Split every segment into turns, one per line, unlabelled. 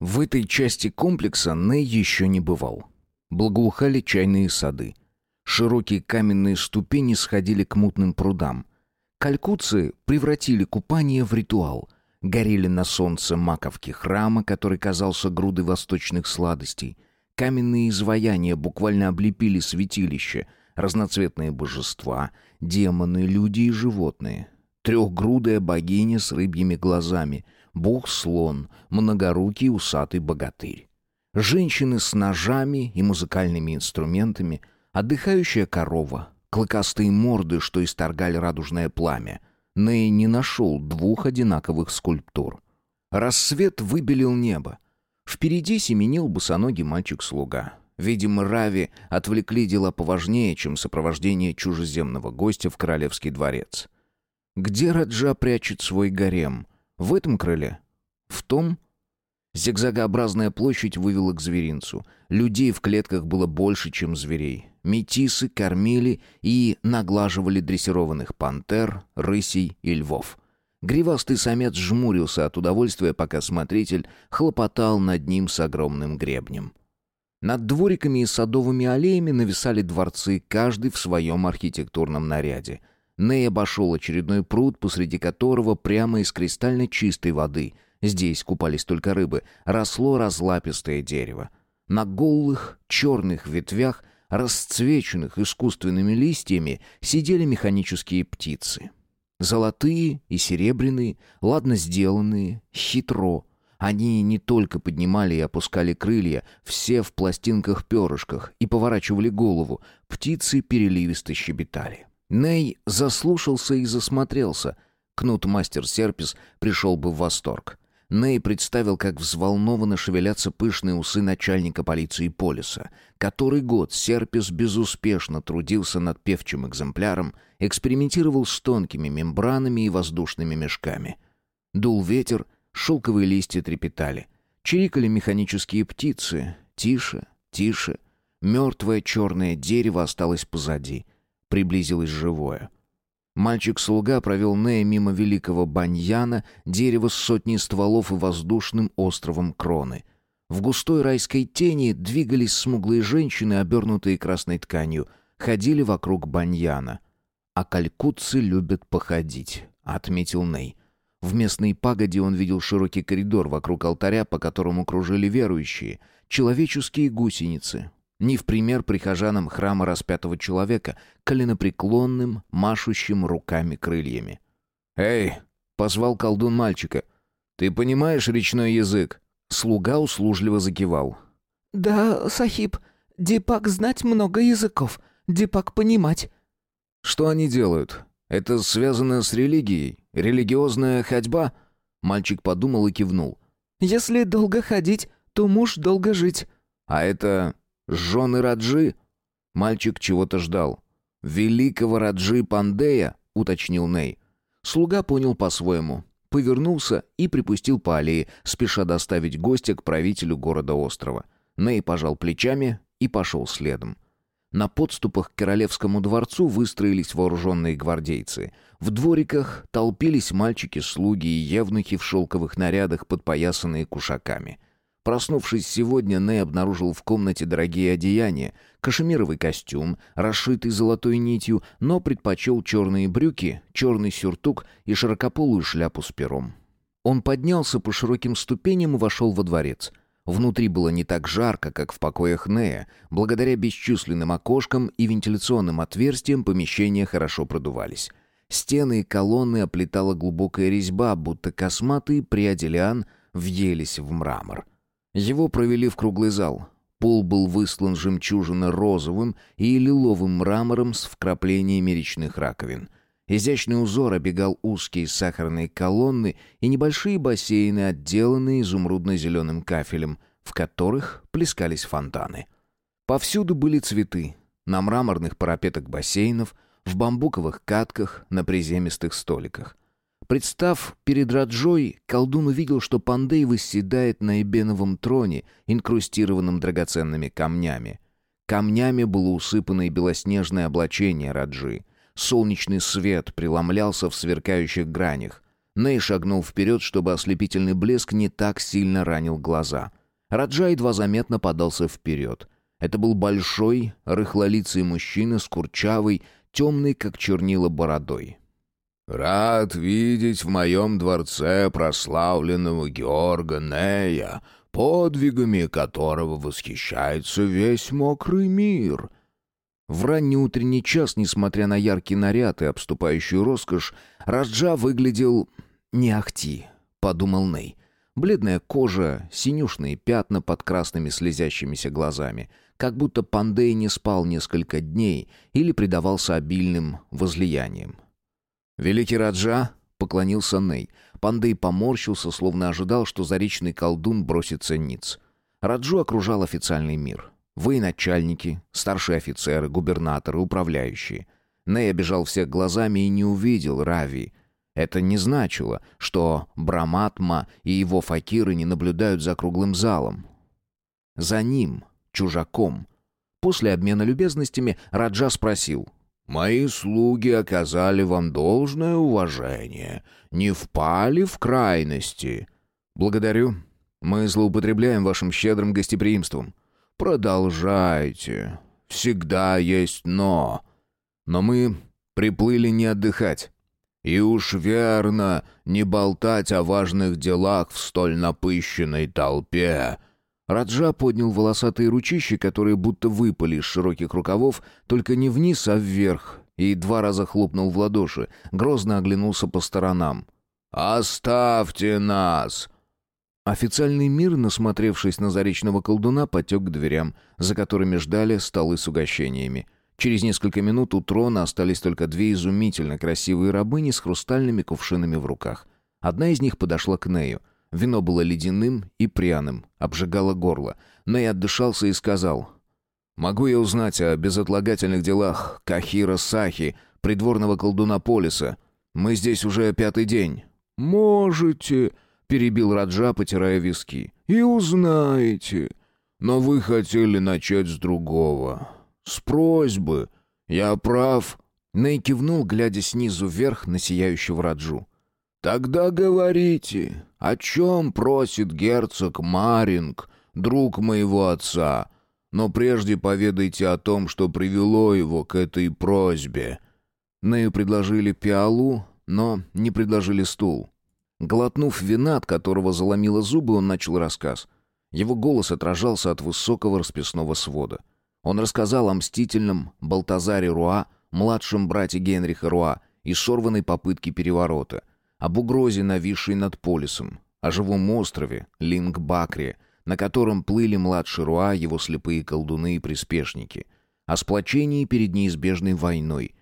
В этой части комплекса Ней еще не бывал. Благоухали чайные сады. Широкие каменные ступени сходили к мутным прудам. Калькутцы превратили купание в ритуал. Горели на солнце маковки храма, который казался грудой восточных сладостей. Каменные изваяния буквально облепили святилище. Разноцветные божества, демоны, люди и животные. Трехгрудая богиня с рыбьими глазами — бог-слон, многорукий усатый богатырь. Женщины с ножами и музыкальными инструментами, отдыхающая корова, клыкастые морды, что исторгали радужное пламя. Ней не нашел двух одинаковых скульптур. Рассвет выбелил небо. Впереди семенил босоногий мальчик-слуга. Видимо, Рави отвлекли дела поважнее, чем сопровождение чужеземного гостя в королевский дворец. Где Раджа прячет свой гарем? В этом крыле? В том? Зигзагообразная площадь вывела к зверинцу. Людей в клетках было больше, чем зверей. Метисы кормили и наглаживали дрессированных пантер, рысей и львов. Гривастый самец жмурился от удовольствия, пока смотритель хлопотал над ним с огромным гребнем. Над двориками и садовыми аллеями нависали дворцы, каждый в своем архитектурном наряде — Ней обошел очередной пруд, посреди которого прямо из кристально чистой воды, здесь купались только рыбы, росло разлапистое дерево. На голых черных ветвях, расцвеченных искусственными листьями, сидели механические птицы. Золотые и серебряные, ладно сделанные, хитро. Они не только поднимали и опускали крылья, все в пластинках-перышках, и поворачивали голову, птицы переливисто щебетали. Ней заслушался и засмотрелся. Кнут-мастер Серпис пришел бы в восторг. Ней представил, как взволнованно шевелятся пышные усы начальника полиции Полиса. Который год Серпис безуспешно трудился над певчим экземпляром, экспериментировал с тонкими мембранами и воздушными мешками. Дул ветер, шелковые листья трепетали. Чирикали механические птицы. Тише, тише. Мертвое черное дерево осталось позади — приблизилось живое. Мальчик-слуга провел Нея мимо великого баньяна, дерева с сотней стволов и воздушным островом кроны. В густой райской тени двигались смуглые женщины, обернутые красной тканью, ходили вокруг баньяна. «А калькутцы любят походить», — отметил Ней. В местной пагоде он видел широкий коридор вокруг алтаря, по которому кружили верующие, человеческие гусеницы, не в пример прихожанам храма распятого человека, коленопреклонным, машущим руками крыльями. «Эй!» — позвал колдун мальчика. «Ты понимаешь речной язык?» Слуга услужливо закивал.
«Да, Сахиб, Дипак знать много языков, Дипак понимать».
«Что они делают? Это связано с религией? Религиозная ходьба?» Мальчик подумал и кивнул.
«Если долго ходить, то муж долго жить».
«А это Жены Раджи?» Мальчик чего-то ждал. «Великого Раджи Пандея?» — уточнил Ней. Слуга понял по-своему. Повернулся и припустил по аллее, спеша доставить гостя к правителю города-острова. Ней пожал плечами и пошел следом. На подступах к королевскому дворцу выстроились вооруженные гвардейцы. В двориках толпились мальчики-слуги и евнухи в шелковых нарядах, подпоясанные кушаками. Проснувшись сегодня, Ней обнаружил в комнате дорогие одеяния, кашемировый костюм, расшитый золотой нитью, но предпочел черные брюки, черный сюртук и широкополую шляпу с пером. Он поднялся по широким ступеням и вошел во дворец. Внутри было не так жарко, как в покоях Нея. Благодаря бесчисленным окошкам и вентиляционным отверстиям помещения хорошо продувались. Стены и колонны оплетала глубокая резьба, будто косматые пряди лиан въелись в мрамор. Его провели в круглый зал. Пол был выслан жемчужно-розовым и лиловым мрамором с вкраплениями речных раковин. Изящный узор обегал узкие сахарные колонны и небольшие бассейны, отделанные изумрудно-зеленым кафелем, в которых плескались фонтаны. Повсюду были цветы. На мраморных парапетах бассейнов, в бамбуковых катках, на приземистых столиках — Представ перед Раджой, колдун увидел, что Пандей восседает на эбеновом троне, инкрустированном драгоценными камнями. Камнями было усыпано и белоснежное облачение Раджи. Солнечный свет преломлялся в сверкающих гранях. Ней шагнул вперед, чтобы ослепительный блеск не так сильно ранил глаза. Раджа едва заметно подался вперед. Это был большой, рыхлолицый мужчина с курчавой, темной, как чернила, бородой. «Рад видеть в моем дворце прославленного Георга Нея, подвигами которого восхищается весь мокрый мир». В ранний утренний час, несмотря на яркий наряд и обступающую роскошь, Раджа выглядел не ахти, подумал Ней. Бледная кожа, синюшные пятна под красными слезящимися глазами, как будто Пандей не спал несколько дней или предавался обильным возлияниям. «Великий Раджа!» — поклонился Ней. Пандей поморщился, словно ожидал, что заречный колдун бросится ниц. Раджу окружал официальный мир. Военачальники, старшие офицеры, губернаторы, управляющие. Ней обижал всех глазами и не увидел Рави. Это не значило, что Браматма и его факиры не наблюдают за круглым залом. За ним, чужаком. После обмена любезностями Раджа спросил. «Мои слуги оказали вам должное уважение, не впали в крайности». «Благодарю. Мы злоупотребляем вашим щедрым гостеприимством». «Продолжайте. Всегда есть «но». Но мы приплыли не отдыхать. И уж верно не болтать о важных делах в столь напыщенной толпе». Раджа поднял волосатые ручищи, которые будто выпали из широких рукавов, только не вниз, а вверх, и два раза хлопнул в ладоши, грозно оглянулся по сторонам. «Оставьте нас!» Официальный мир, насмотревшись на заречного колдуна, потек к дверям, за которыми ждали столы с угощениями. Через несколько минут у трона остались только две изумительно красивые рабыни с хрустальными кувшинами в руках. Одна из них подошла к Нею. Вино было ледяным и пряным, обжигало горло. Ней отдышался и сказал... «Могу я узнать о безотлагательных делах Кахира Сахи, придворного колдуна Полиса? Мы здесь уже пятый день». «Можете», — перебил Раджа, потирая виски. «И узнаете. Но вы хотели начать с другого. С просьбы. Я прав?» Ней кивнул, глядя снизу вверх на сияющего Раджу. «Тогда говорите, о чем просит герцог Маринг, друг моего отца? Но прежде поведайте о том, что привело его к этой просьбе». Нею предложили пиалу, но не предложили стул. Глотнув вина, от которого заломило зубы, он начал рассказ. Его голос отражался от высокого расписного свода. Он рассказал о мстительном Балтазаре Руа, младшем брате Генриха Руа, и сорванной попытке переворота, об угрозе, нависшей над полисом, о живом острове Линг-Бакре, на котором плыли младший Руа, его слепые колдуны и приспешники, о сплочении перед неизбежной войной,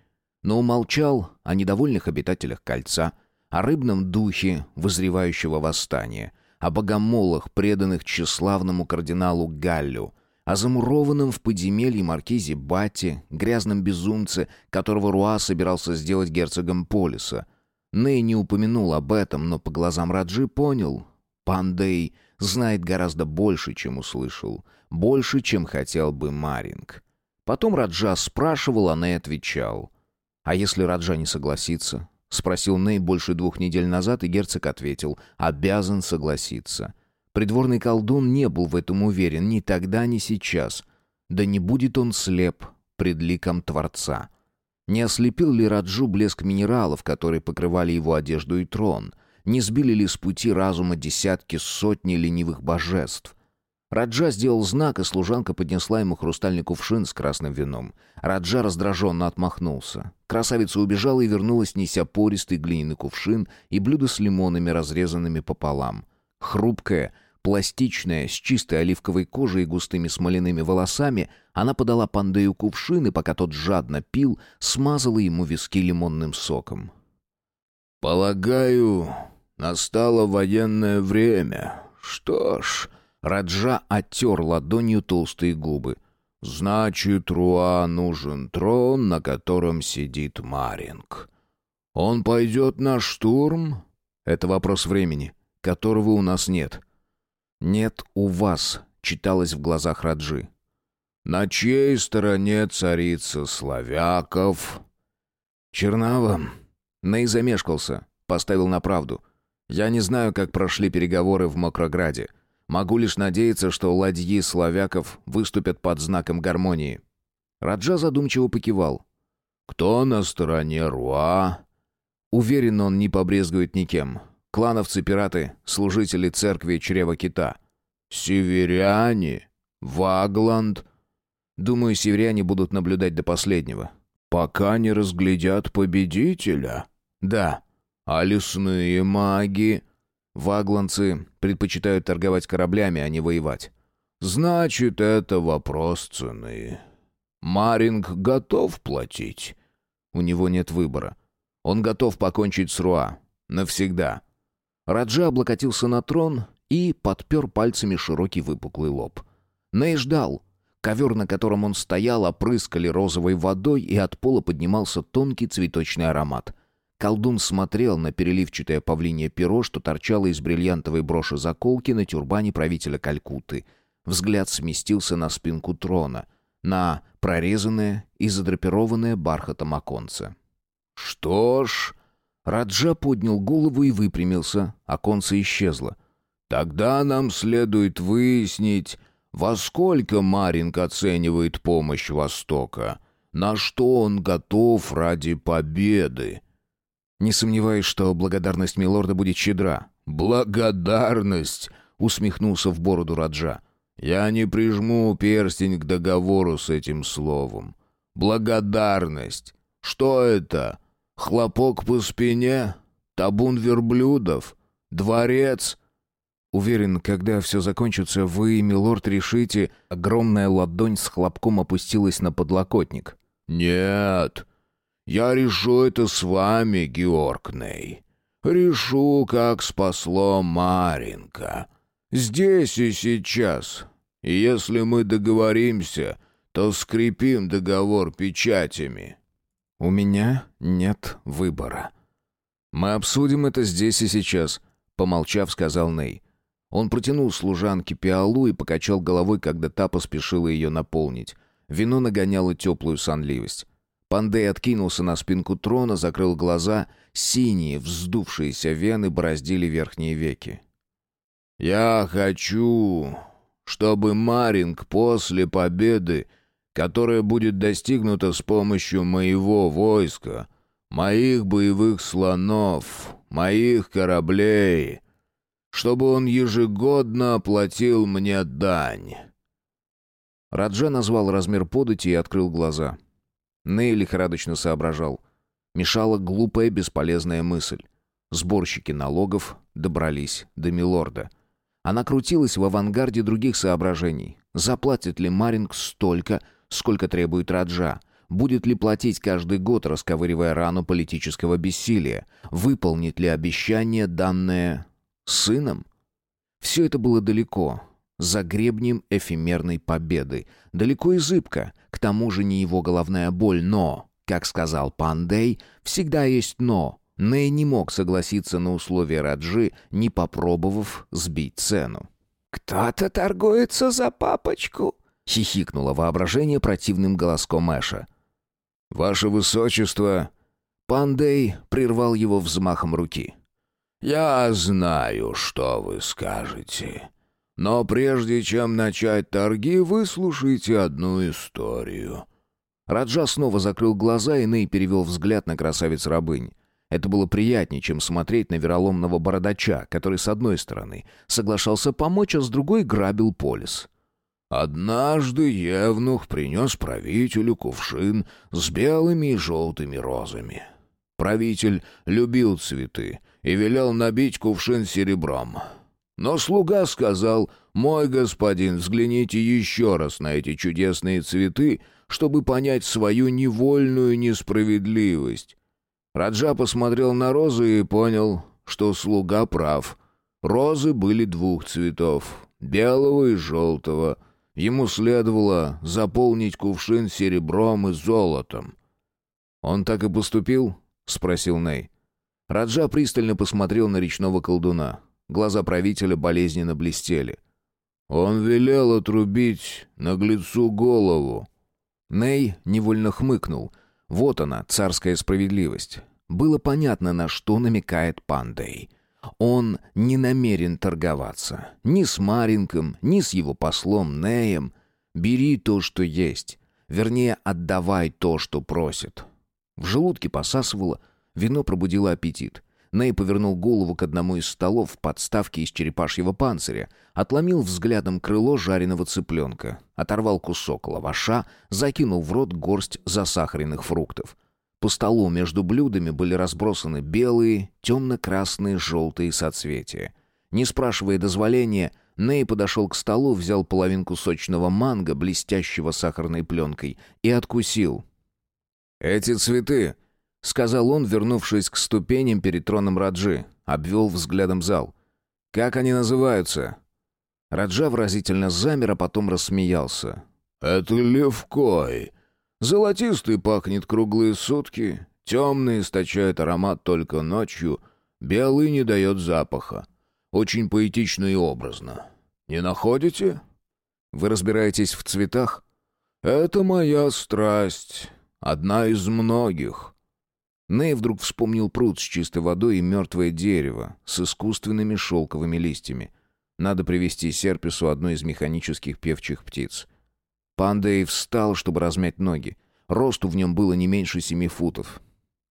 но умолчал о недовольных обитателях кольца – о рыбном духе возревающего восстания, о богомолах, преданных тщеславному кардиналу Галлю, о замурованном в подземелье маркизе Батте, грязном безумце, которого Руа собирался сделать герцогом Полиса. Ней не упомянул об этом, но по глазам Раджи понял. Пандей знает гораздо больше, чем услышал, больше, чем хотел бы Маринг. Потом Раджа спрашивал, а Ней отвечал. А если Раджа не согласится? — спросил Ней больше двух недель назад, и герцог ответил «обязан согласиться». Придворный колдун не был в этом уверен ни тогда, ни сейчас. Да не будет он слеп пред ликом Творца. Не ослепил ли Раджу блеск минералов, которые покрывали его одежду и трон? Не сбили ли с пути разума десятки, сотни ленивых божеств? Раджа сделал знак, и служанка поднесла ему хрустальный кувшин с красным вином. Раджа раздраженно отмахнулся. Красавица убежала и вернулась, неся пористый глиняный кувшин и блюдо с лимонами, разрезанными пополам. Хрупкая, пластичная, с чистой оливковой кожей и густыми смоляными волосами, она подала Пандею кувшин, и пока тот жадно пил, смазала ему виски лимонным соком. «Полагаю, настало военное время. Что ж...» Раджа оттер ладонью толстые губы. «Значит, Руа нужен трон, на котором сидит Маринг. Он пойдет на штурм?» «Это вопрос времени, которого у нас нет». «Нет у вас», — читалось в глазах Раджи. «На чьей стороне царица славяков?» «Чернава». Ней замешкался, поставил на правду — Я не знаю, как прошли переговоры в Мокрограде. Могу лишь надеяться, что ладьи славяков выступят под знаком гармонии». Раджа задумчиво покивал. «Кто на стороне Руа?» Уверен, он не побрезгует никем. Клановцы-пираты, служители церкви Чрева Кита. «Северяне? Вагланд?» Думаю, северяне будут наблюдать до последнего. «Пока не разглядят победителя?» «Да». «А лесные маги?» «Вагланцы предпочитают торговать кораблями, а не воевать». «Значит, это вопрос цены. Маринг готов платить?» У него нет выбора. Он готов покончить с Руа. Навсегда. Раджа облокотился на трон и подпер пальцами широкий выпуклый лоб. Ней ждал. Ковер, на котором он стоял, опрыскали розовой водой, и от пола поднимался тонкий цветочный аромат. Колдун смотрел на переливчатое павлинье перо, что торчало из бриллиантовой броши заколки на тюрбане правителя Калькутты. Взгляд сместился на спинку трона, на прорезанное и задрапированное бархатом оконце. «Что ж...» Раджа поднял голову и выпрямился, оконце исчезло. «Тогда нам следует выяснить, во сколько Маринг оценивает помощь Востока, на что он готов ради победы». «Не сомневаюсь, что благодарность Милорда будет щедра». «Благодарность!» — усмехнулся в бороду Раджа. «Я не прижму перстень к договору с этим словом. Благодарность. Что это? Хлопок по спине? Табун верблюдов? Дворец?» Уверен, когда все закончится, вы, милорд, решите... Огромная ладонь с хлопком опустилась на подлокотник.
«Нет, я решу это с вами, Георг. Решу, как спасло Маринка. Здесь и сейчас. И если мы договоримся, то скрепим договор печатями».
«У меня нет выбора». «Мы обсудим это здесь и сейчас», — помолчав, сказал Ней. Он протянул служанке пиалу и покачал головой, когда та поспешила ее наполнить. Вино нагоняло теплую сонливость. Пандей откинулся на спинку трона, закрыл глаза. Синие, вздувшиеся вены бороздили верхние веки.
«Я хочу, чтобы Маринг после победы, которая будет достигнута с помощью моего войска, моих боевых слонов, моих кораблей, чтобы он ежегодно оплатил мне дань».
Раджа назвал размер подати и открыл глаза. Ней лихорадочно соображал. Мешала глупая, бесполезная мысль. Сборщики налогов добрались до Милорда. Она крутилась в авангарде других соображений. Заплатит ли Маринг столько, сколько требует Раджа? Будет ли платить каждый год, расковыривая рану политического бессилия? Выполнит ли обещание, данное сыном? Все это было далеко, за гребнем эфемерной победы. Далеко и зыбко, к тому же не его головная боль, но, как сказал Пандей, всегда есть «но». Ней не мог согласиться на условия Раджи, не попробовав сбить цену.
«Кто-то торгуется за папочку», —
хихикнуло воображение противным голоском Эша.
«Ваше высочество...» Пандей прервал его взмахом руки. «Я знаю, что вы скажете. Но прежде чем начать торги, выслушайте одну историю».
Раджа снова закрыл глаза, и Ней перевел взгляд на красавиц-рабынь. Это было приятнее, чем смотреть на вероломного бородача, который, с одной стороны, соглашался помочь, а с другой грабил полис.
Однажды Евнух принес правителю кувшин с белыми и желтыми розами. Правитель любил цветы и велел набить кувшин серебром. Но слуга сказал, «Мой господин, взгляните еще раз на эти чудесные цветы, чтобы понять свою невольную несправедливость». Раджа посмотрел на розы и понял, что слуга прав. Розы были двух цветов, белого и желтого. Ему следовало заполнить кувшин серебром и золотом.
«Он так и поступил?» — спросил Ней. Раджа пристально посмотрел на речного колдуна. Глаза правителя болезненно блестели.
«Он велел отрубить наглецу голову».
Ней невольно хмыкнул. Вот она, царская справедливость. Было понятно, на что намекает Пандей. Он не намерен торговаться. Ни с Маринком, ни с его послом Неем. Бери то, что есть. Вернее, отдавай то, что просит. В желудке посасывало, вино пробудило аппетит. Ней повернул голову к одному из столов в подставке из черепашьего панциря, отломил взглядом крыло жареного цыпленка, оторвал кусок лаваша, закинул в рот горсть засахаренных фруктов. По столу между блюдами были разбросаны белые, темно-красные, желтые соцветия. Не спрашивая дозволения, Ней подошел к столу, взял половинку сочного манго, блестящего сахарной пленкой, и откусил. «Эти цветы — сказал он, вернувшись к ступеням перед троном Раджи. Обвел взглядом зал. «Как они называются?» Раджа выразительно замер, а потом рассмеялся.
«Это левкой. Золотистый пахнет круглые сутки, темный источает аромат только ночью, белый не дает запаха. Очень поэтично и образно. Не находите?»
«Вы разбираетесь в цветах?»
«Это моя страсть, одна из многих».
Ней вдруг вспомнил пруд с чистой водой и мертвое дерево с искусственными шелковыми листьями. Надо привести Серпису одну из механических певчих птиц. Пандей встал, чтобы размять ноги. Росту в нем было не меньше семи футов.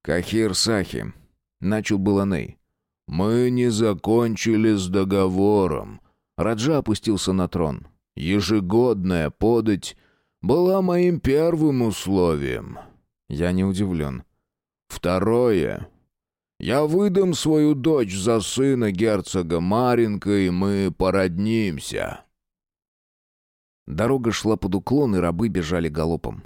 «Кахир Сахи», — начал было Ней.
«Мы не закончили с договором».
Раджа опустился на трон.
«Ежегодная подать была моим первым условием».
Я не удивлен.
Второе. Я выдам свою дочь за сына герцога Маринка, и мы породнимся.
Дорога шла под уклон, и рабы бежали галопом.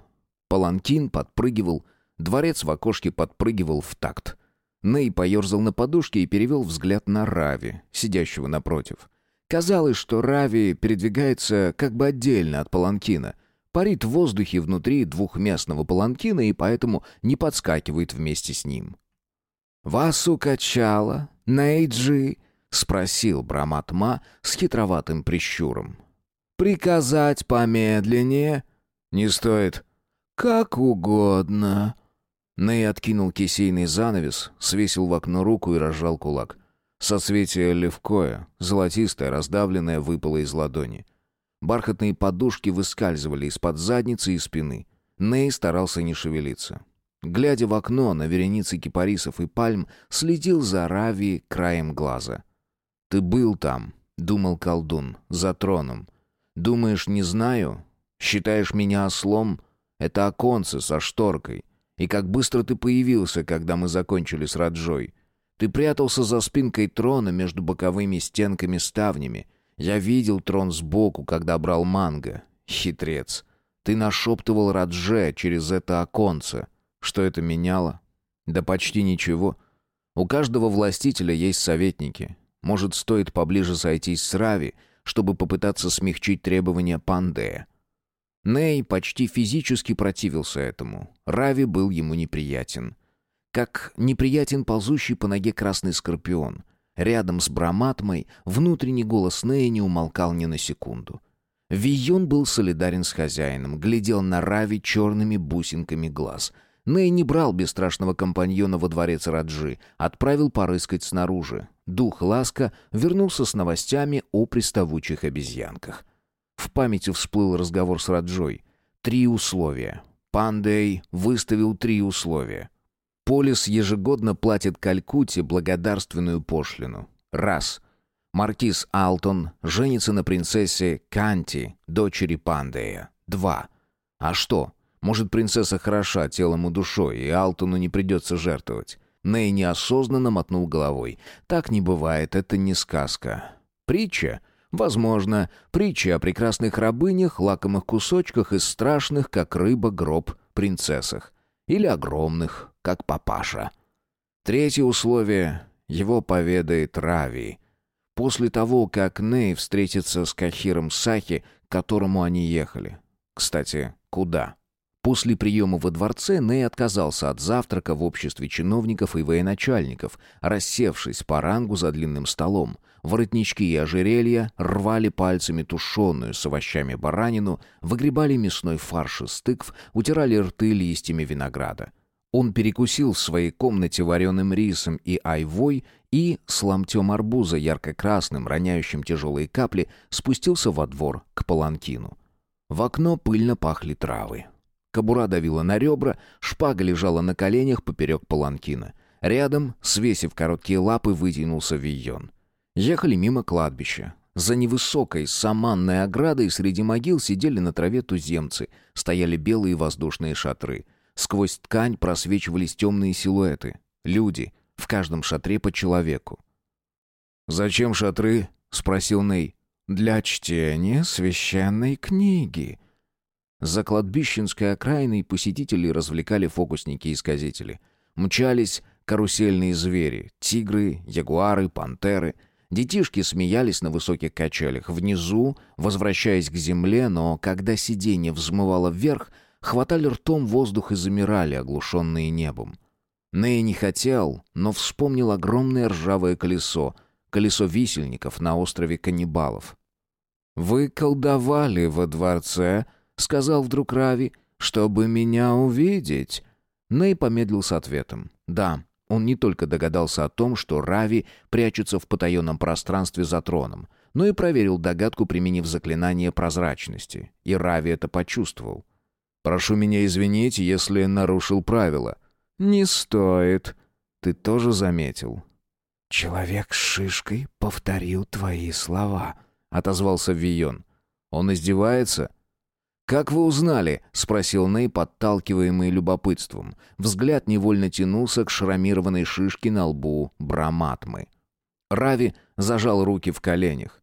Паланкин подпрыгивал, дворец в окошке подпрыгивал в такт. Ней поерзал на подушке и перевел взгляд на Рави, сидящего напротив. Казалось, что Рави передвигается как бы отдельно от Паланкина — парит в воздухе внутри двухместного паланкина и поэтому не подскакивает вместе с ним. «Вас укачало, Нейджи?» — спросил Браматма с хитроватым прищуром. «Приказать помедленнее?» «Не стоит». «Как угодно». Ней откинул кисейный занавес, свесил в окно руку и разжал кулак. Соцветие левкое, золотистое, раздавленное, выпало из ладони. Бархатные подушки выскальзывали из-под задницы и спины. Ней старался не шевелиться. Глядя в окно на вереницы кипарисов и пальм, следил за Рави краем глаза. «Ты был там», — думал колдун, — «за троном. Думаешь, не знаю? Считаешь меня ослом? Это оконце со шторкой. И как быстро ты появился, когда мы закончили с Раджой. Ты прятался за спинкой трона между боковыми стенками-ставнями, я видел трон сбоку, когда брал манго. Хитрец. Ты нашептывал Радже через это оконце. Что это меняло? Да почти ничего. У каждого властителя есть советники. Может, стоит поближе сойтись с Рави, чтобы попытаться смягчить требования Пандея. Ней почти физически противился этому. Рави был ему неприятен. Как неприятен ползущий по ноге красный скорпион. Рядом с Браматмой внутренний голос Нея не умолкал ни на секунду. Вийон был солидарен с хозяином, глядел на Рави черными бусинками глаз. Ней не брал бесстрашного компаньона во дворец Раджи, отправил порыскать снаружи. Дух Ласка вернулся с новостями о приставучих обезьянках. В памяти всплыл разговор с Раджой. Три условия. Пандей выставил три условия. Полис ежегодно платит Калькутте благодарственную пошлину. Раз. Маркиз Алтон женится на принцессе Канти, дочери Пандея. Два. А что? Может, принцесса хороша телом и душой, и Алтону не придется жертвовать. Ней неосознанно мотнул головой. Так не бывает, это не сказка. Притча? Возможно, притча о прекрасных рабынях, лакомых кусочках и страшных, как рыба, гроб принцессах. Или огромных, как папаша. Третье условие — его поведает Рави. После того, как Ней встретится с Кахиром Сахи, к которому они ехали. Кстати, куда? После приема во дворце Ней отказался от завтрака в обществе чиновников и военачальников, рассевшись по рангу за длинным столом. Воротнички и ожерелья рвали пальцами тушеную с овощами баранину, выгребали мясной фарш из тыкв, утирали рты листьями винограда. Он перекусил в своей комнате вареным рисом и айвой и, с ломтем арбуза ярко-красным, роняющим тяжелые капли, спустился во двор к паланкину. В окно пыльно пахли травы. Кобура давила на ребра, шпага лежала на коленях поперек паланкина. Рядом, свесив короткие лапы, вытянулся Вийон. Ехали мимо кладбища. За невысокой саманной оградой среди могил сидели на траве туземцы, стояли белые воздушные шатры. Сквозь ткань просвечивались темные силуэты. Люди, в каждом шатре по человеку.
«Зачем шатры?» — спросил Ней.
«Для чтения священной книги». За кладбищенской окраиной посетителей развлекали фокусники-исказители. Мчались карусельные звери — тигры, ягуары, пантеры — Детишки смеялись на высоких качелях. Внизу, возвращаясь к земле, но когда сиденье взмывало вверх, хватали ртом воздух и замирали, оглушенные небом. Ней не хотел, но вспомнил огромное ржавое колесо, колесо висельников на острове каннибалов. «Вы колдовали во дворце», — сказал вдруг Рави, — «чтобы меня увидеть». Ней помедлил с ответом. «Да, он не только догадался о том, что Рави прячется в потаенном пространстве за троном, но и проверил догадку, применив заклинание прозрачности. И Рави это почувствовал. «Прошу меня извинить, если нарушил правила». «Не стоит. Ты тоже заметил».
«Человек с шишкой повторил твои слова», —
отозвался Вион. «Он издевается?» «Как вы узнали?» — спросил Ней, подталкиваемый любопытством. Взгляд невольно тянулся к шрамированной шишке на лбу Браматмы. Рави зажал руки в коленях.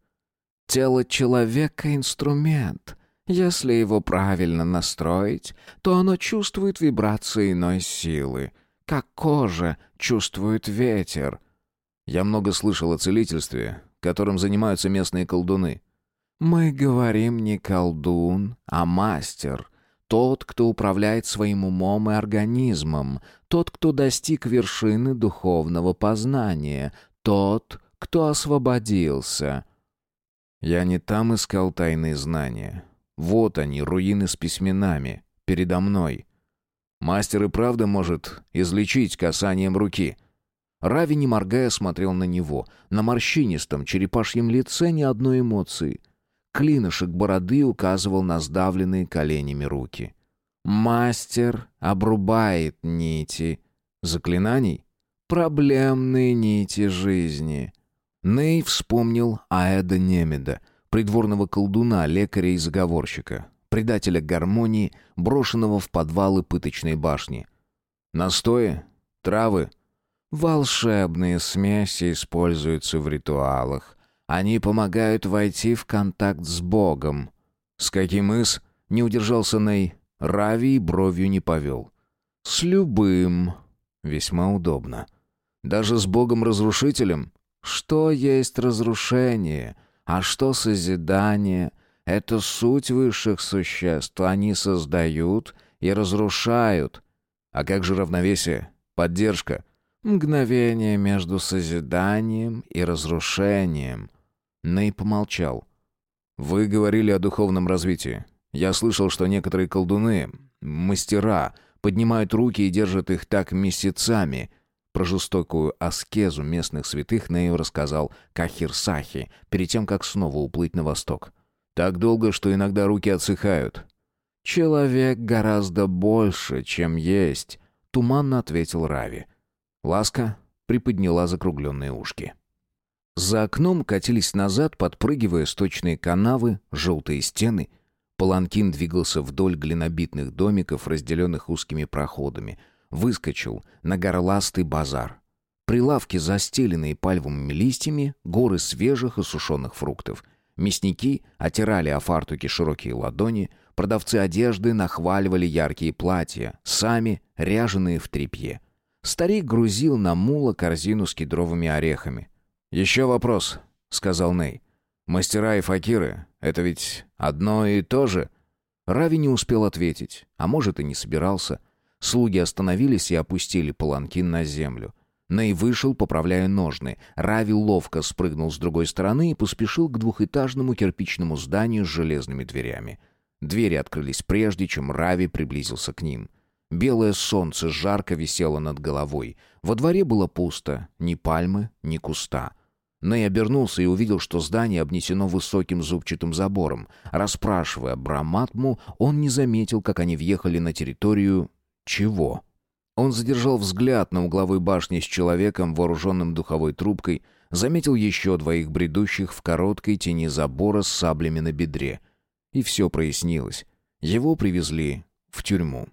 «Тело человека — инструмент. Если его правильно настроить, то оно чувствует вибрации иной силы, как кожа чувствует ветер».
Я много слышал о целительстве, которым занимаются местные колдуны.
Мы говорим не колдун, а мастер. Тот, кто управляет своим умом и организмом. Тот, кто достиг вершины духовного познания. Тот, кто освободился.
Я не там искал тайные знания. Вот они, руины с письменами, передо мной. Мастер и правда может излечить касанием руки. Рави, не моргая, смотрел на него. На морщинистом черепашьем лице ни одной эмоции — Клинышек бороды указывал на сдавленные коленями руки. «Мастер обрубает нити. Заклинаний? Проблемные нити жизни». Ней вспомнил Аэда Немеда, придворного колдуна, лекаря и заговорщика, предателя гармонии, брошенного в подвалы пыточной башни. Настои? Травы? Волшебные смеси используются в ритуалах. Они помогают войти в контакт с Богом. С каким из? Не удержался Ней. Рави бровью не повел. С любым. Весьма удобно. Даже с Богом-разрушителем? Что есть разрушение? А что созидание? Это суть высших существ. Они создают и разрушают. А как же равновесие? Поддержка? Мгновение между созиданием и разрушением. Ней помолчал. «Вы говорили о духовном развитии. Я слышал, что некоторые колдуны, мастера, поднимают руки и держат их так месяцами». Про жестокую аскезу местных святых Нею рассказал Кахирсахи, перед тем, как снова уплыть на восток. «Так долго, что иногда руки отсыхают». «Человек гораздо больше, чем есть», — туманно ответил Рави. Ласка приподняла закругленные ушки. За окном катились назад, подпрыгивая сточные канавы, желтые стены. Паланкин двигался вдоль глинобитных домиков, разделенных узкими проходами. Выскочил на горластый базар. Прилавки, застеленные пальвовыми листьями, горы свежих и сушеных фруктов. Мясники отирали о фартуке широкие ладони, продавцы одежды нахваливали яркие платья, сами ряженые в тряпье. Старик грузил на мула корзину с кедровыми орехами. «Еще вопрос», — сказал Ней. «Мастера и факиры — это ведь одно и то же?» Рави не успел ответить, а может и не собирался. Слуги остановились и опустили паланкин на землю. Ней вышел, поправляя ножны. Рави ловко спрыгнул с другой стороны и поспешил к двухэтажному кирпичному зданию с железными дверями. Двери открылись прежде, чем Рави приблизился к ним. Белое солнце жарко висело над головой. Во дворе было пусто, ни пальмы, ни куста. Ней обернулся и увидел, что здание обнесено высоким зубчатым забором. Расспрашивая Браматму, он не заметил, как они въехали на территорию... чего? Он задержал взгляд на угловой башне с человеком, вооруженным духовой трубкой, заметил еще двоих бредущих в короткой тени забора с саблями на бедре. И все прояснилось. Его привезли в тюрьму.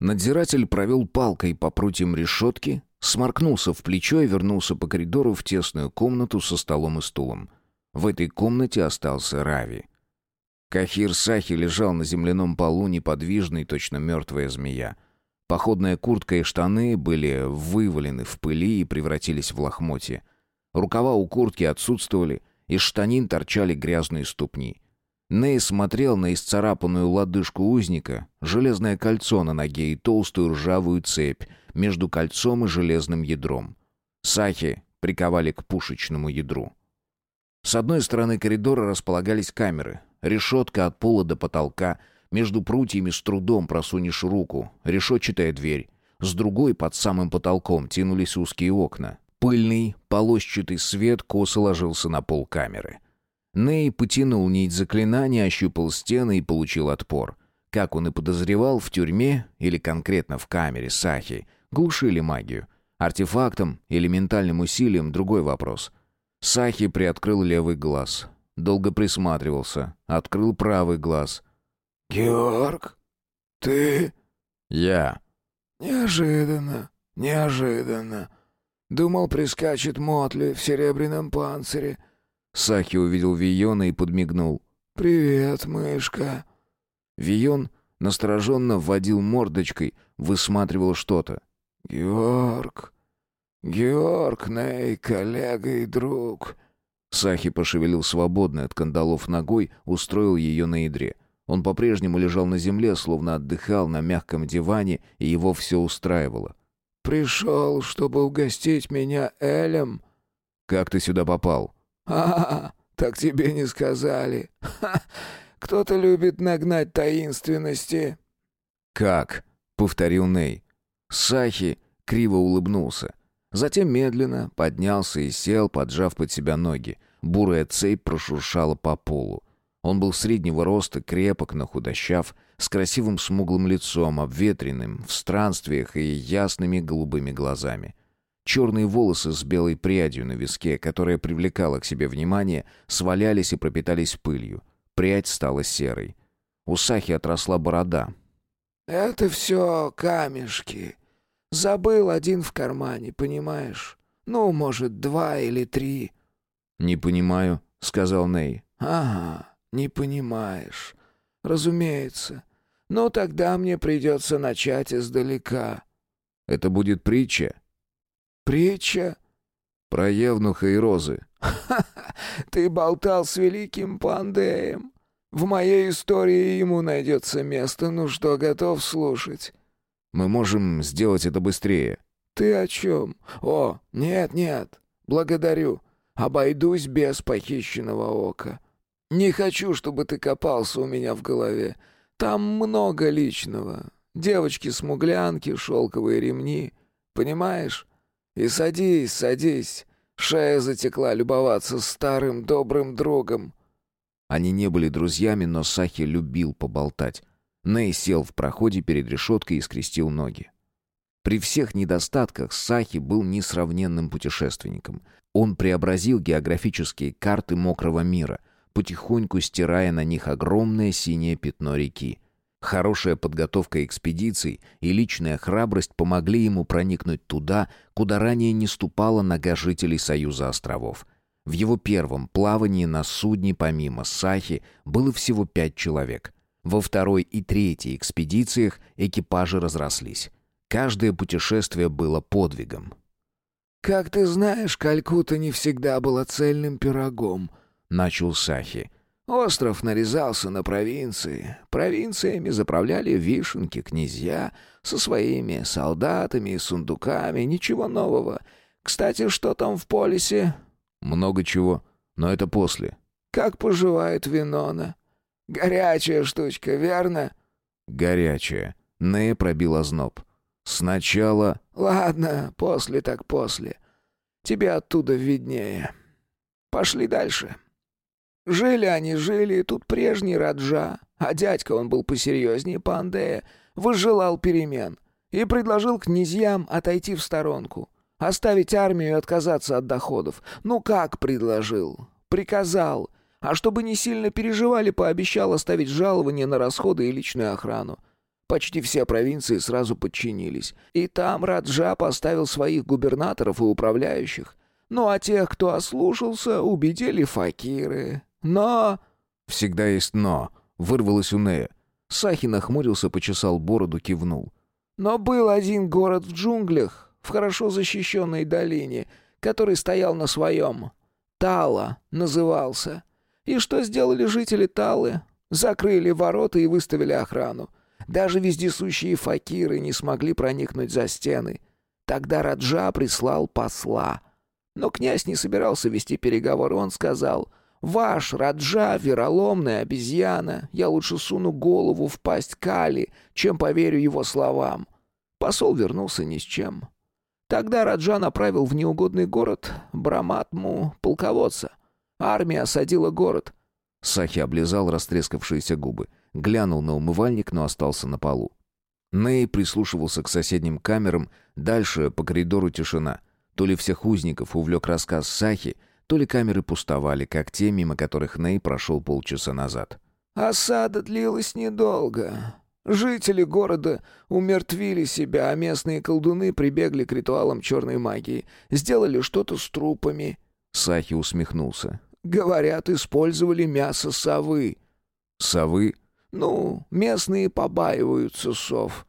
Надзиратель провел палкой по прутьям решетки, сморкнулся в плечо и вернулся по коридору в тесную комнату со столом и стулом. В этой комнате остался Рави. Кахир Сахи лежал на земляном полу неподвижный, точно мертвая змея. Походная куртка и штаны были вывалены в пыли и превратились в лохмотья. Рукава у куртки отсутствовали, из штанин торчали грязные ступни. Ней смотрел на исцарапанную лодыжку узника, железное кольцо на ноге и толстую ржавую цепь между кольцом и железным ядром. Сахи приковали к пушечному ядру. С одной стороны коридора располагались камеры. Решетка от пола до потолка. Между прутьями с трудом просунешь руку. Решетчатая дверь. С другой, под самым потолком, тянулись узкие окна. Пыльный, полосчатый свет косо ложился на пол камеры. Ней потянул нить заклинания, ощупал стены и получил отпор. Как он и подозревал, в тюрьме, или конкретно в камере Сахи, глушили магию. Артефактом или ментальным усилием – другой вопрос. Сахи приоткрыл левый глаз. Долго присматривался. Открыл правый глаз.
«Георг, ты...»
«Я».
«Неожиданно, неожиданно. Думал, прискачет Мотли в серебряном панцире».
Сахи увидел Виона и подмигнул.
«Привет, мышка».
Вион настороженно вводил мордочкой, высматривал что-то.
«Георг, Георг, Ней, коллега и друг».
Сахи пошевелил свободной от кандалов ногой, устроил ее на ядре. Он по-прежнему лежал на земле, словно отдыхал на мягком диване, и его все устраивало.
«Пришел, чтобы угостить меня Элем».
«Как ты сюда попал?»
«А, так тебе не сказали. Кто-то любит нагнать таинственности».
«Как?» — повторил Ней. Сахи криво улыбнулся. Затем медленно поднялся и сел, поджав под себя ноги. Бурая цепь прошуршала по полу. Он был среднего роста, крепок, но худощав, с красивым смуглым лицом, обветренным, в странствиях и ясными голубыми глазами. Черные волосы с белой прядью на виске, которая привлекала к себе внимание, свалялись и пропитались пылью. Прядь стала серой. У Сахи отросла борода.
«Это все камешки. Забыл один в кармане, понимаешь? Ну, может, два или три».
«Не понимаю», — сказал Ней.
«Ага, не понимаешь. Разумеется. Ну, тогда мне придется начать издалека».
«Это будет притча?»
«Притча?»
«Про Евнуха и Розы».
«Ха-ха! Ты болтал с великим Пандеем. В моей истории ему найдется место, ну что, готов слушать?»
«Мы можем сделать это быстрее».
«Ты о чем? О, нет-нет, благодарю. Обойдусь без похищенного ока. Не хочу, чтобы ты копался у меня в голове. Там много личного. Девочки-смуглянки, шелковые ремни. Понимаешь? И садись, садись. Шея затекла любоваться старым добрым другом».
Они не были друзьями, но Сахи любил поболтать. Ней сел в проходе перед решеткой и скрестил ноги. При всех недостатках Сахи был несравненным путешественником. Он преобразил географические карты мокрого мира, потихоньку стирая на них огромное синее пятно реки. Хорошая подготовка экспедиций и личная храбрость помогли ему проникнуть туда, куда ранее не ступала нога жителей Союза островов. В его первом плавании на судне помимо Сахи было всего пять человек. Во второй и третьей экспедициях экипажи разрослись. Каждое путешествие было подвигом.
«Как ты знаешь, Калькутта не всегда была цельным пирогом», — начал Сахи. «Остров нарезался на провинции. Провинциями заправляли вишенки, князья, со своими солдатами и сундуками. Ничего нового. Кстати, что там в полисе?»
«Много чего, но это после».
«Как поживает Винона?» «Горячая штучка, верно?»
Горячая. Нея пробила зноб. Сначала...
Ладно, после так после. Тебе оттуда виднее. Пошли дальше. Жили они, жили, тут прежний Раджа, а дядька, он был посерьезнее Пандея, возжелал перемен и предложил князьям отойти в сторонку, оставить армию и отказаться от доходов. Ну как предложил? Приказал. А чтобы не сильно переживали, пообещал оставить жалование на расходы и личную охрану. Почти все провинции сразу подчинились. И там Раджа поставил своих губернаторов и управляющих. Ну а тех, кто ослушался, убедили факиры. Но...
«Всегда есть «но», — вырвалось у Нея. Сахи нахмурился, почесал бороду, кивнул.
«Но был один город в джунглях, в хорошо защищенной долине, который стоял на своем. Тала назывался. И что сделали жители Талы? Закрыли ворота и выставили охрану. Даже вездесущие факиры не смогли проникнуть за стены. Тогда Раджа прислал посла. Но князь не собирался вести переговоры, он сказал, «Ваш Раджа — вероломная обезьяна, я лучше суну голову в пасть Кали, чем поверю его словам». Посол вернулся ни с чем. Тогда Раджа направил в неугодный город Браматму полководца. Армия осадила город.
Сахи облизал растрескавшиеся губы. Глянул на умывальник, но остался на полу. Ней прислушивался к соседним камерам. Дальше по коридору тишина. То ли всех узников увлек рассказ Сахи, то ли камеры пустовали, как те, мимо которых Ней прошел полчаса назад.
«Осада длилась недолго. Жители города умертвили себя, а местные колдуны прибегли к ритуалам черной магии. Сделали что-то с трупами».
Сахи усмехнулся.
Говорят, использовали мясо совы».
«Совы?»
«Ну, местные побаиваются сов».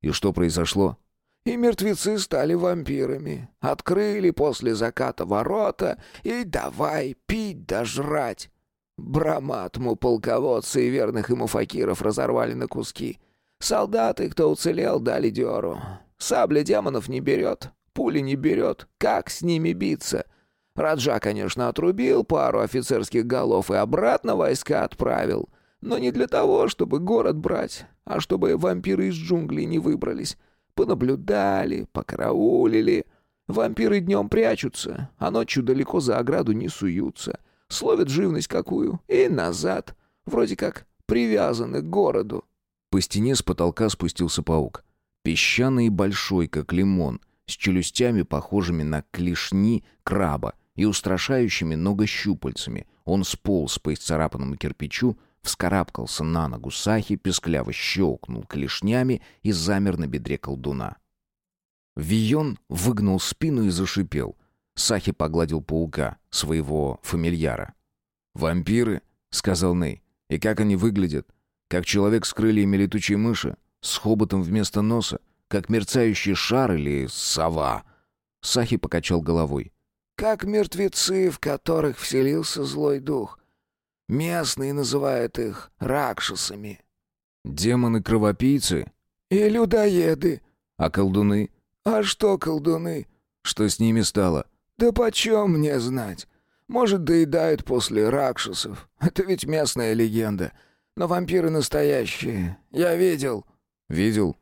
«И что произошло?»
«И мертвецы стали вампирами. Открыли после заката ворота и давай пить да жрать. Браматму полководцы и верных ему факиров разорвали на куски. Солдаты, кто уцелел, дали дёру. Сабля демонов не берет, пули не берет. Как с ними биться?» Раджа, конечно, отрубил пару офицерских голов и обратно войска отправил. Но не для того, чтобы город брать, а чтобы вампиры из джунглей не выбрались. Понаблюдали, покараулили. Вампиры днем прячутся, а ночью далеко за ограду не суются. Словят живность какую и назад. Вроде как привязаны к городу.
По стене с потолка спустился паук. Песчаный большой, как лимон, с челюстями, похожими на клешни краба, и устрашающими ногощупальцами. Он сполз по исцарапанному кирпичу, вскарабкался на ногу Сахи, пескляво щелкнул клешнями и замер на бедре колдуна. Вион выгнул спину и зашипел. Сахи погладил паука, своего фамильяра. «Вампиры?» — сказал Ней. «И как они выглядят? Как человек с крыльями летучей мыши? С хоботом вместо носа? Как мерцающий шар или сова?» Сахи покачал головой
как мертвецы, в которых вселился злой дух. Местные называют их ракшасами.
Демоны-кровопийцы?
И людоеды.
А колдуны?
А что колдуны?
Что с ними стало?
Да почем мне знать? Может, доедают после ракшасов. Это ведь местная легенда. Но вампиры настоящие. Я видел.
Видел?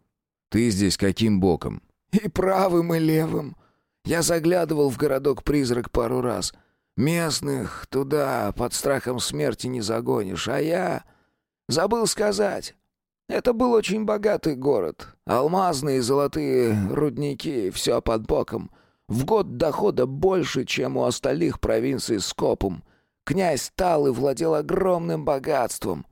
Ты здесь каким боком?
И правым, и левым. Я заглядывал в городок-призрак пару раз. Местных туда под страхом смерти не загонишь, а я... Забыл сказать. Это был очень богатый город. Алмазные и золотые рудники, все под боком. В год дохода больше, чем у остальных провинций с копом. Князь Талы владел огромным богатством.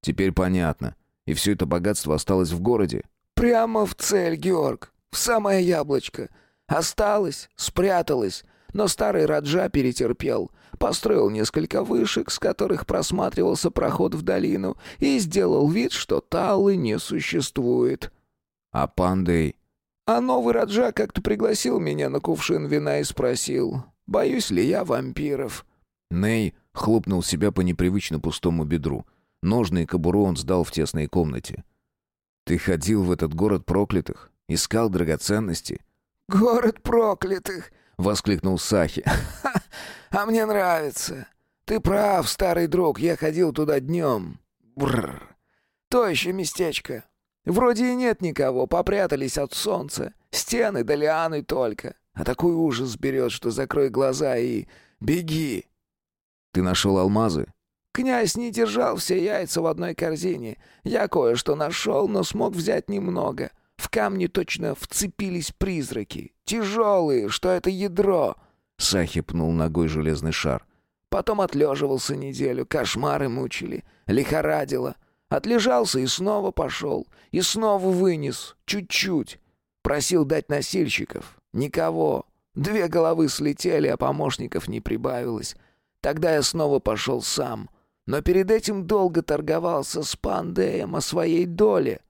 Теперь понятно. И все это богатство осталось в городе?
Прямо в цель, Георг. В самое яблочко — Осталось, спряталось, но старый Раджа перетерпел. Построил несколько вышек, с которых просматривался проход в долину, и сделал вид, что Талы не существует.
А Пандей?
А новый Раджа как-то пригласил меня на кувшин вина и спросил, боюсь ли я вампиров.
Ней хлопнул себя по непривычно пустому бедру. Ножны и кобуру он сдал в тесной комнате. «Ты ходил в этот город проклятых? Искал драгоценности?»
«Город проклятых!» — воскликнул Сахи. «А мне нравится. Ты прав, старый друг, я ходил туда днем. Бррр. То еще местечко. Вроде и нет никого, попрятались от солнца. Стены да лианы только. А такой ужас берет, что закрой глаза и беги.
Ты нашел алмазы?
Князь не держал все яйца в одной корзине. Я кое-что нашел, но смог взять немного. В камни точно вцепились призраки. Тяжелые, что это ядро.
Сахи пнул ногой железный шар.
Потом отлеживался неделю, кошмары мучили, лихорадило. Отлежался и снова пошел, и снова вынес, чуть-чуть. Просил дать носильщиков. Никого. Две головы слетели, а помощников не прибавилось. Тогда я снова пошел сам. Но перед этим долго торговался с Пандеем о своей доле.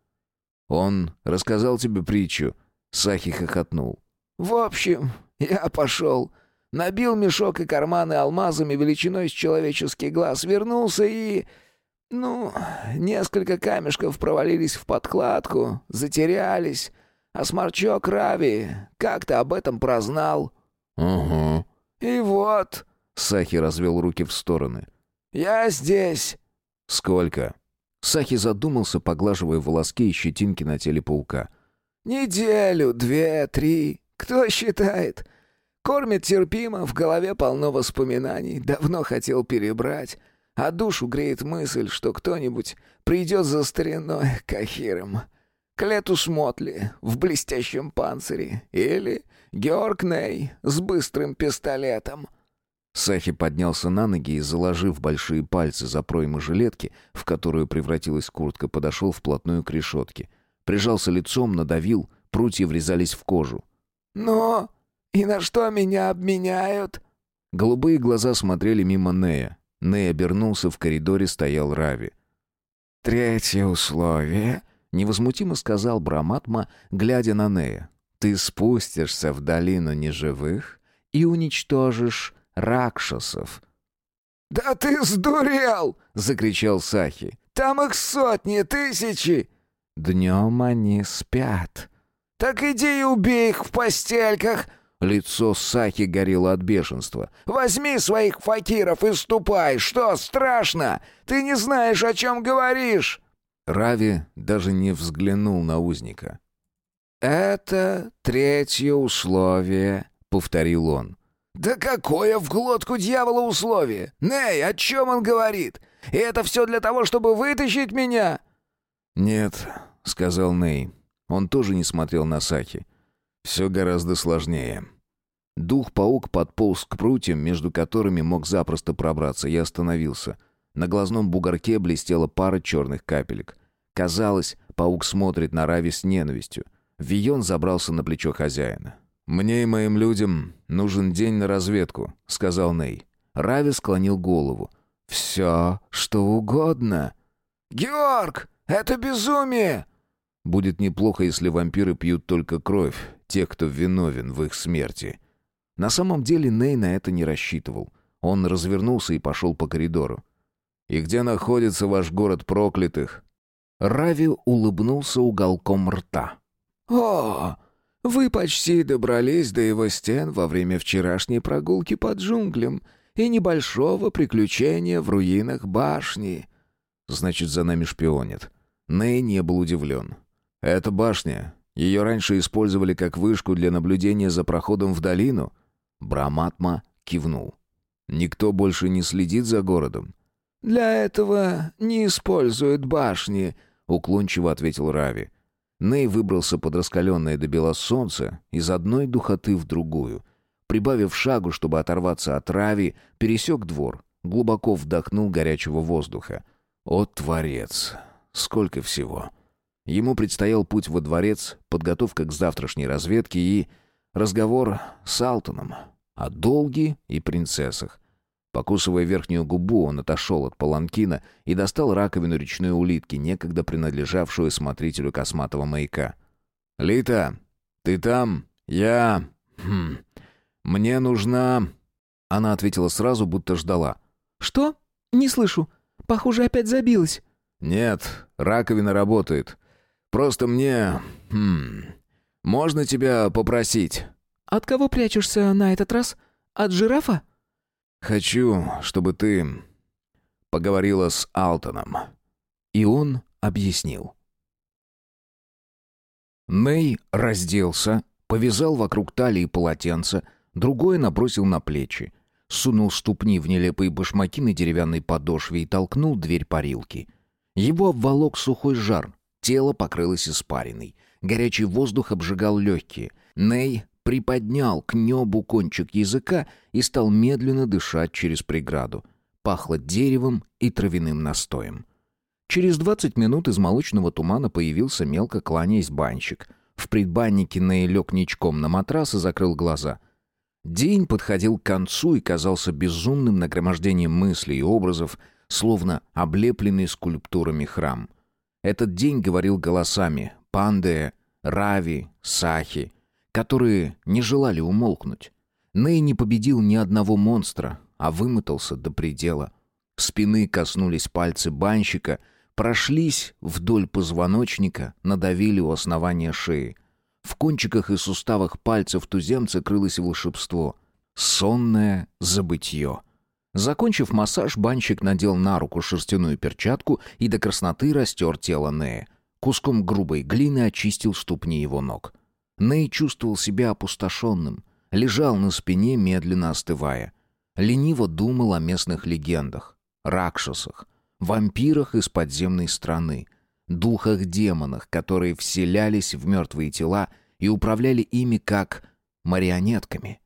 Он рассказал тебе притчу. Сахи хохотнул.
В общем, я пошел. Набил мешок и карманы алмазами величиной с человеческий глаз, вернулся и... Ну, несколько камешков провалились в подкладку, затерялись. А сморчок Рави как-то об этом прознал.
«Угу».
«И вот...»
— Сахи развел руки в стороны.
«Я здесь».
«Сколько?» Сахи задумался, поглаживая волоски и щетинки на теле паука.
«Неделю, две, три. Кто считает? Кормит терпимо, в голове полно воспоминаний, давно хотел перебрать, а душу греет мысль, что кто-нибудь придет за стариной Кахиром. Клетус Мотли в блестящем панцире или Георг Ней с быстрым пистолетом.
Сахи поднялся на ноги и, заложив большие пальцы за проймы жилетки, в которую превратилась куртка, подошел вплотную к решетке. Прижался лицом, надавил, прутья врезались в кожу.
«Но «И на что меня обменяют?»
Голубые глаза смотрели мимо Нея. Ней обернулся, в коридоре стоял Рави.
«Третье условие», — невозмутимо сказал Браматма, глядя на Нея. «Ты спустишься в долину неживых и уничтожишь ракшасов».
«Да ты сдурел!» — закричал Сахи. «Там их сотни, тысячи!»
«Днем они спят».
«Так иди и убей их в постельках!»
Лицо Сахи горело от бешенства.
«Возьми своих факиров и ступай! Что, страшно? Ты не знаешь, о чем говоришь!»
Рави даже не взглянул на узника.
«Это третье условие», — повторил он.
«Да какое в глотку дьявола условие? Ней, о чем он говорит? И это все для того, чтобы вытащить меня?»
«Нет», — сказал Ней. Он тоже не смотрел на Сахи. «Все гораздо сложнее». Дух-паук подполз к прутьям, между которыми мог запросто пробраться, и остановился. На глазном бугорке блестела пара черных капелек. Казалось, паук смотрит на Рави с ненавистью. Вион забрался на плечо хозяина. «Мне и моим людям нужен день на разведку», — сказал Ней. Рави склонил голову. «Все, что угодно».
«Георг, это безумие!»
«Будет неплохо, если вампиры пьют только кровь, тех, кто виновен в их смерти», на самом деле Ней на это не рассчитывал. Он развернулся и пошел по коридору. «И где находится ваш город проклятых?» Рави улыбнулся уголком рта.
«О, вы почти добрались до его стен во время вчерашней прогулки под джунглям и небольшого приключения в руинах башни».
«Значит, за нами шпионят». Ней не был удивлен. «Это башня. Ее раньше использовали как вышку для наблюдения за проходом в долину?» Браматма кивнул. «Никто больше не следит за городом?»
«Для этого не используют башни», — уклончиво ответил Рави.
Ней выбрался под раскаленное до бела солнце из одной духоты в другую. Прибавив шагу, чтобы оторваться от Рави, пересек двор, глубоко вдохнул горячего воздуха. «О, Творец! Сколько всего!» Ему предстоял путь во дворец, подготовка к завтрашней разведке и разговор с Алтоном о долге и принцессах. Покусывая верхнюю губу, он отошел от паланкина и достал раковину речной улитки, некогда принадлежавшую смотрителю косматого маяка. «Лита, ты там? Я... Хм... Мне нужна...» Она ответила сразу, будто ждала.
«Что? Не слышу. Похоже, опять забилась».
«Нет, раковина работает. Просто мне... Хм... Можно тебя попросить?»
«От кого прячешься на этот раз? От жирафа?»
«Хочу, чтобы ты поговорила с Алтоном». И он объяснил. Ней разделся, повязал вокруг талии полотенце, другое набросил на плечи, сунул ступни в нелепые башмаки на деревянной подошве и толкнул дверь парилки. Его обволок сухой жар, тело покрылось испариной. Горячий воздух обжигал легкие. Ней приподнял к небу кончик языка и стал медленно дышать через преграду. Пахло деревом и травяным настоем. Через двадцать минут из молочного тумана появился мелко кланяясь банщик. В предбаннике Ней лег ничком на матрас и закрыл глаза. День подходил к концу и казался безумным нагромождением мыслей и образов, словно облепленный скульптурами храм. Этот день говорил голосами Пандея, Рави, Сахи, которые не желали умолкнуть. Ней не победил ни одного монстра, а вымотался до предела. Спины коснулись пальцы банщика, прошлись вдоль позвоночника, надавили у основания шеи. В кончиках и суставах пальцев туземца крылось волшебство. Сонное забытье. Закончив массаж, банщик надел на руку шерстяную перчатку и до красноты растер тело Нея. Куском грубой глины очистил ступни его ног. Ней чувствовал себя опустошенным, лежал на спине, медленно остывая. Лениво думал о местных легендах, ракшасах, вампирах из подземной страны, духах-демонах, которые вселялись в мертвые тела и управляли ими как марионетками.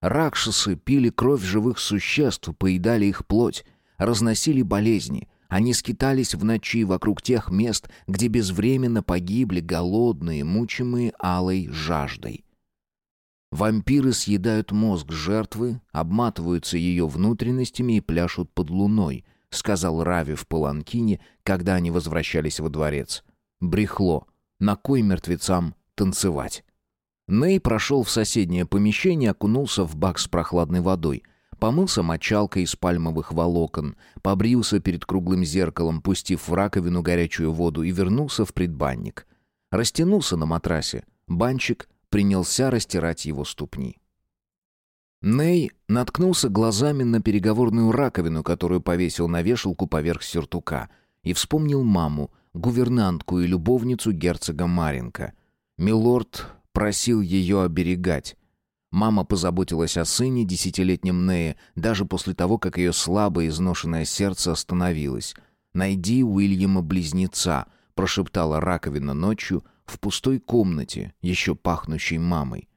Ракшасы пили кровь живых существ, поедали их плоть, разносили болезни. Они скитались в ночи вокруг тех мест, где безвременно погибли голодные, мучимые алой жаждой. Вампиры съедают мозг жертвы, обматываются ее внутренностями и пляшут под луной, сказал Рави в Паланкине, когда они возвращались во дворец. Брехло. На кой мертвецам танцевать? Ней прошел в соседнее помещение, окунулся в бак с прохладной водой. Помылся мочалкой из пальмовых волокон, побрился перед круглым зеркалом, пустив в раковину горячую воду и вернулся в предбанник. Растянулся на матрасе. Банчик принялся растирать его ступни. Ней наткнулся глазами на переговорную раковину, которую повесил на вешалку поверх сюртука, и вспомнил маму, гувернантку и любовницу герцога Маренко. Милорд просил ее оберегать. Мама позаботилась о сыне, десятилетнем Нее, даже после того, как ее слабое изношенное сердце остановилось. «Найди Уильяма-близнеца», — прошептала раковина ночью в пустой комнате, еще пахнущей мамой.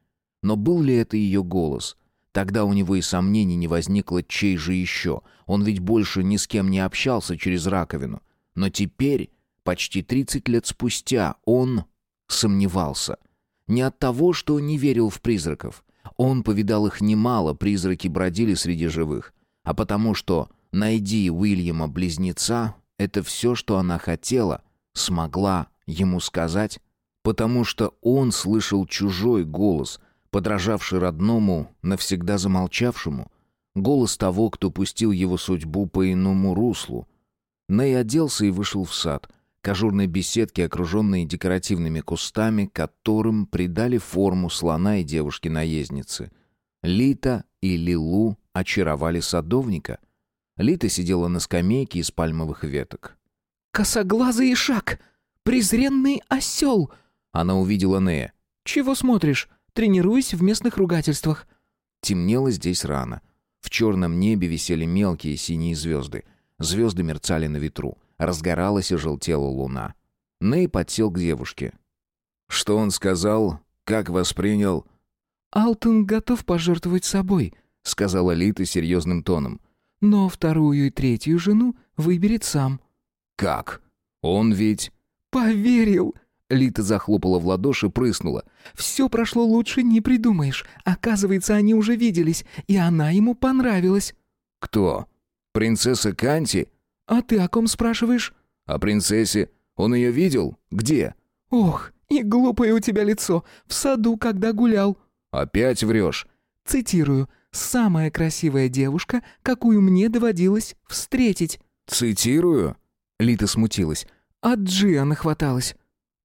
Но был ли это ее голос? Тогда у него и сомнений не возникло, чей же еще. Он ведь больше ни с кем не общался через раковину. Но теперь, почти тридцать лет спустя, он сомневался. Не от того, что не верил в призраков. Он повидал их немало, призраки бродили среди живых. А потому что «найди Уильяма-близнеца» — это все, что она хотела, смогла ему сказать. Потому что он слышал чужой голос — подражавший родному, навсегда замолчавшему, голос того, кто пустил его судьбу по иному руслу. Ней оделся и вышел в сад, к ажурной беседке, окруженной декоративными кустами, которым придали форму слона и девушки-наездницы. Лита и Лилу очаровали садовника. Лита сидела на скамейке из пальмовых веток.
«Косоглазый ишак! Презренный осел!»
Она увидела Нея.
«Чего смотришь? Тренируюсь в местных ругательствах».
Темнело здесь рано. В черном небе висели мелкие синие звезды. Звезды мерцали на ветру. Разгоралась и желтела луна. Ней подсел к девушке. «Что он сказал? Как воспринял?»
«Алтон готов пожертвовать собой», — сказала Лита серьезным тоном. «Но вторую и третью жену выберет сам».
«Как? Он ведь...»
«Поверил!»
Лита захлопала в ладоши, прыснула.
«Все прошло лучше, не придумаешь. Оказывается, они уже виделись, и она ему понравилась».
«Кто? Принцесса Канти?»
«А ты о ком спрашиваешь?»
«О принцессе. Он ее видел? Где?»
«Ох, и глупое у тебя лицо. В саду, когда гулял».
«Опять врешь?»
«Цитирую. Самая красивая девушка, какую мне доводилось встретить».
«Цитирую?» Лита смутилась.
«От Джи она хваталась».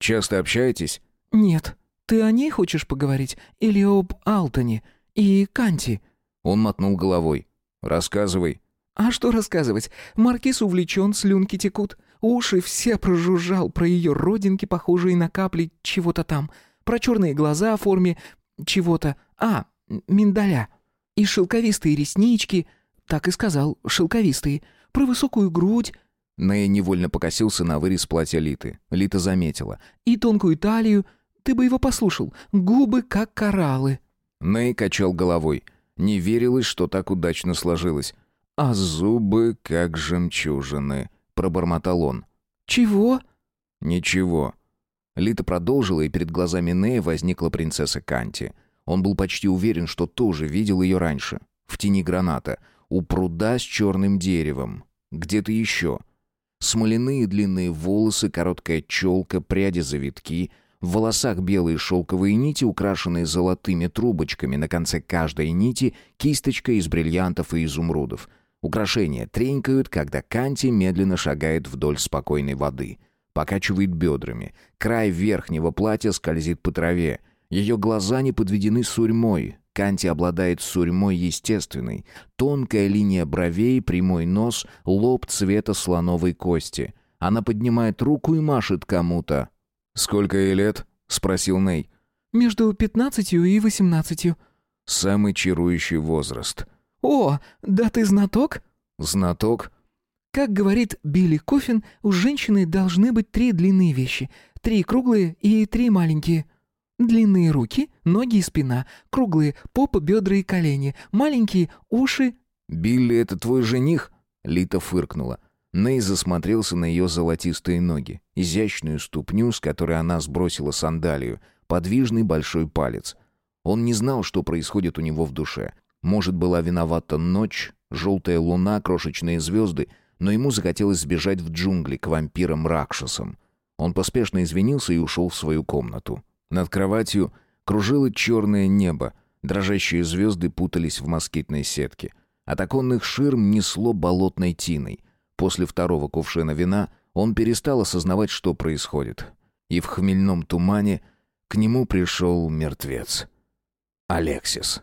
Часто общаетесь?»
«Нет. Ты о ней хочешь поговорить? Или об Алтоне и Канти?»
Он мотнул головой. «Рассказывай».
«А что рассказывать? Маркиз увлечен, слюнки текут. уши все прожужжал про ее родинки, похожие на капли чего-то там, про черные глаза в форме чего-то, а, миндаля, и шелковистые реснички, так и сказал, шелковистые, про высокую грудь,
Нэй невольно покосился на вырез платья Литы. Лита заметила.
и тонкую талию. Ты бы его послушал. Губы как кораллы.
Нэй качал головой. Не верилось, что так удачно сложилось. «А зубы как жемчужины», — пробормотал он.
Чего?
«Ничего». Лита продолжила, и перед глазами Нэя возникла принцесса Канти. Он был почти уверен, что тоже видел ее раньше. В тени граната. У пруда с черным деревом. Где-то еще. Смоляные длинные волосы, короткая челка, пряди-завитки. В волосах белые шелковые нити, украшенные золотыми трубочками. На конце каждой нити кисточка из бриллиантов и изумрудов. Украшения тренькают, когда Канти медленно шагает вдоль спокойной воды. Покачивает бедрами. Край верхнего платья скользит по траве. Ее глаза не подведены сурьмой. Канти обладает сурьмой естественной. Тонкая линия бровей, прямой нос, лоб цвета слоновой кости. Она поднимает руку и машет кому-то. «Сколько ей лет?» — спросил Ней.
Между пятнадцатью и восемнадцатью.
«Самый чарующий возраст».
О, да ты знаток?
«Знаток?»
Как говорит Билли Кофин, у женщины должны быть три длинные вещи. Три круглые и три маленькие. Длинные руки, ноги и спина. Круглые — попа, бедра и колени. Маленькие — уши.
«Билли, это твой жених?» Лита фыркнула. Ней засмотрелся на ее золотистые ноги, изящную ступню, с которой она сбросила сандалию, подвижный большой палец. Он не знал, что происходит у него в душе. Может, была виновата ночь, желтая луна, крошечные звезды, но ему захотелось сбежать в джунгли к вампирам-ракшасам. Он поспешно извинился и ушел в свою комнату. Над кроватью кружило черное небо, дрожащие звезды путались в москитной сетке. От оконных ширм несло болотной тиной. После второго кувшина вина он перестал осознавать, что происходит. И в хмельном тумане к нему пришел мертвец. Алексис.